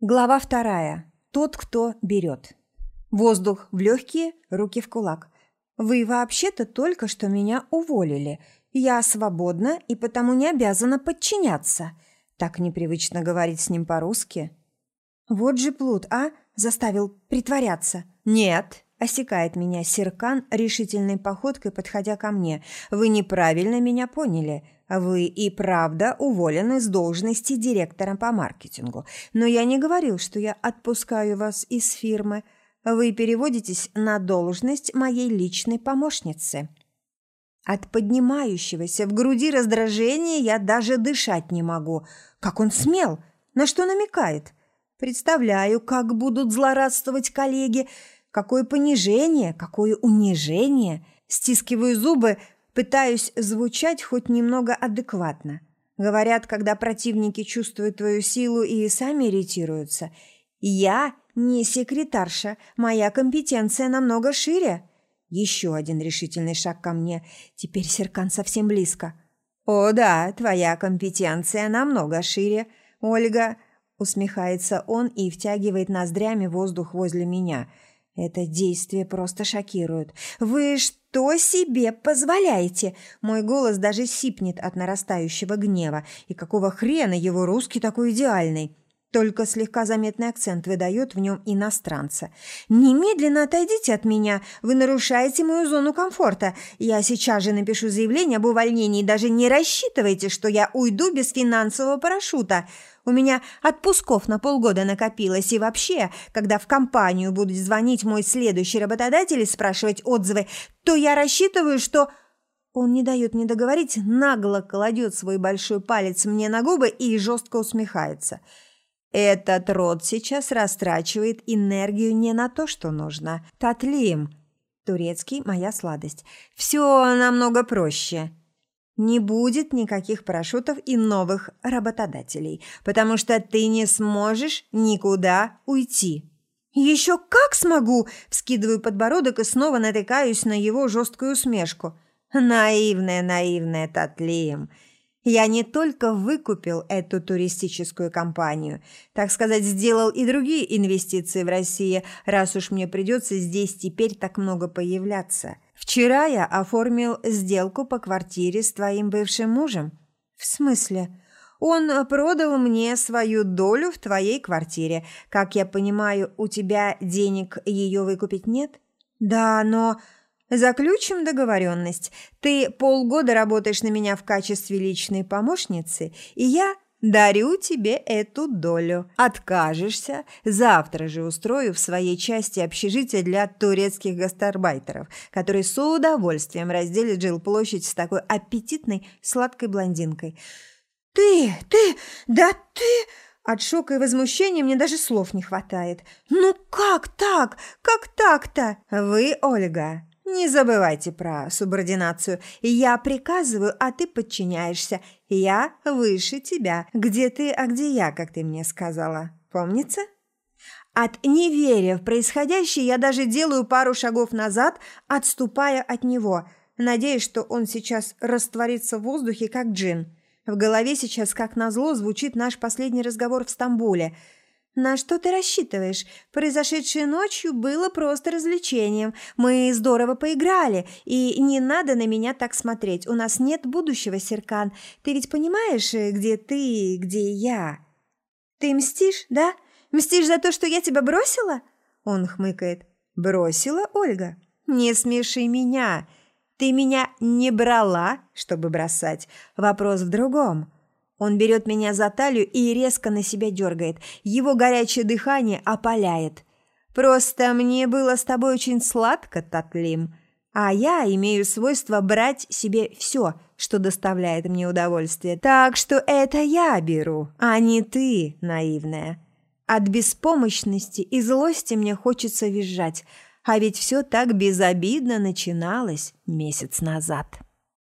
Глава вторая. Тот, кто берет. Воздух в легкие, руки в кулак. Вы вообще-то только что меня уволили. Я свободна и потому не обязана подчиняться. Так непривычно говорить с ним по-русски. Вот же плут, а? Заставил притворяться. Нет, осекает меня Серкан решительной походкой, подходя ко мне. Вы неправильно меня поняли. Вы и правда уволены с должности директора по маркетингу. Но я не говорил, что я отпускаю вас из фирмы. Вы переводитесь на должность моей личной помощницы. От поднимающегося в груди раздражения я даже дышать не могу. Как он смел? На что намекает? Представляю, как будут злорадствовать коллеги. Какое понижение, какое унижение. Стискиваю зубы, Пытаюсь звучать хоть немного адекватно. Говорят, когда противники чувствуют твою силу и сами иритируются. Я не секретарша, моя компетенция намного шире. Еще один решительный шаг ко мне. Теперь Серкан совсем близко. «О да, твоя компетенция намного шире, Ольга», — усмехается он и втягивает ноздрями воздух возле меня. Это действие просто шокирует. «Вы что?» себе позволяете?» Мой голос даже сипнет от нарастающего гнева. И какого хрена его русский такой идеальный? Только слегка заметный акцент выдает в нем иностранца. «Немедленно отойдите от меня! Вы нарушаете мою зону комфорта! Я сейчас же напишу заявление об увольнении. Даже не рассчитывайте, что я уйду без финансового парашюта!» У меня отпусков на полгода накопилось, и вообще, когда в компанию будет звонить мой следующий работодатель и спрашивать отзывы, то я рассчитываю, что... Он не дает мне договорить, нагло кладет свой большой палец мне на губы и жестко усмехается. Этот род сейчас растрачивает энергию не на то, что нужно. Татлим. Турецкий – моя сладость. Все намного проще не будет никаких парашютов и новых работодателей, потому что ты не сможешь никуда уйти. «Еще как смогу!» – вскидываю подбородок и снова натыкаюсь на его жесткую усмешку. «Наивная, наивная Татлием!» Я не только выкупил эту туристическую компанию, так сказать, сделал и другие инвестиции в Россию, раз уж мне придется здесь теперь так много появляться – Вчера я оформил сделку по квартире с твоим бывшим мужем. В смысле? Он продал мне свою долю в твоей квартире. Как я понимаю, у тебя денег ее выкупить нет? Да, но... Заключим договоренность. Ты полгода работаешь на меня в качестве личной помощницы, и я Дарю тебе эту долю. Откажешься, завтра же устрою в своей части общежитие для турецких гастарбайтеров, которые с удовольствием разделят жилплощадь с такой аппетитной сладкой блондинкой. Ты, ты, да ты... От шока и возмущения мне даже слов не хватает. «Ну как так? Как так-то?» «Вы, Ольга, не забывайте про субординацию. Я приказываю, а ты подчиняешься. Я выше тебя. Где ты, а где я, как ты мне сказала. Помнится? От неверия в происходящее я даже делаю пару шагов назад, отступая от него. Надеюсь, что он сейчас растворится в воздухе, как джин. В голове сейчас, как назло, звучит наш последний разговор в Стамбуле – «На что ты рассчитываешь? Произошедшее ночью было просто развлечением. Мы здорово поиграли, и не надо на меня так смотреть. У нас нет будущего, Серкан. Ты ведь понимаешь, э, где ты, где я?» «Ты мстишь, да? Мстишь за то, что я тебя бросила?» Он хмыкает. «Бросила, Ольга? Не смеши меня. Ты меня не брала, чтобы бросать. Вопрос в другом». Он берет меня за талию и резко на себя дергает. Его горячее дыхание опаляет. «Просто мне было с тобой очень сладко, Татлим. А я имею свойство брать себе все, что доставляет мне удовольствие. Так что это я беру, а не ты, наивная. От беспомощности и злости мне хочется визжать, а ведь все так безобидно начиналось месяц назад».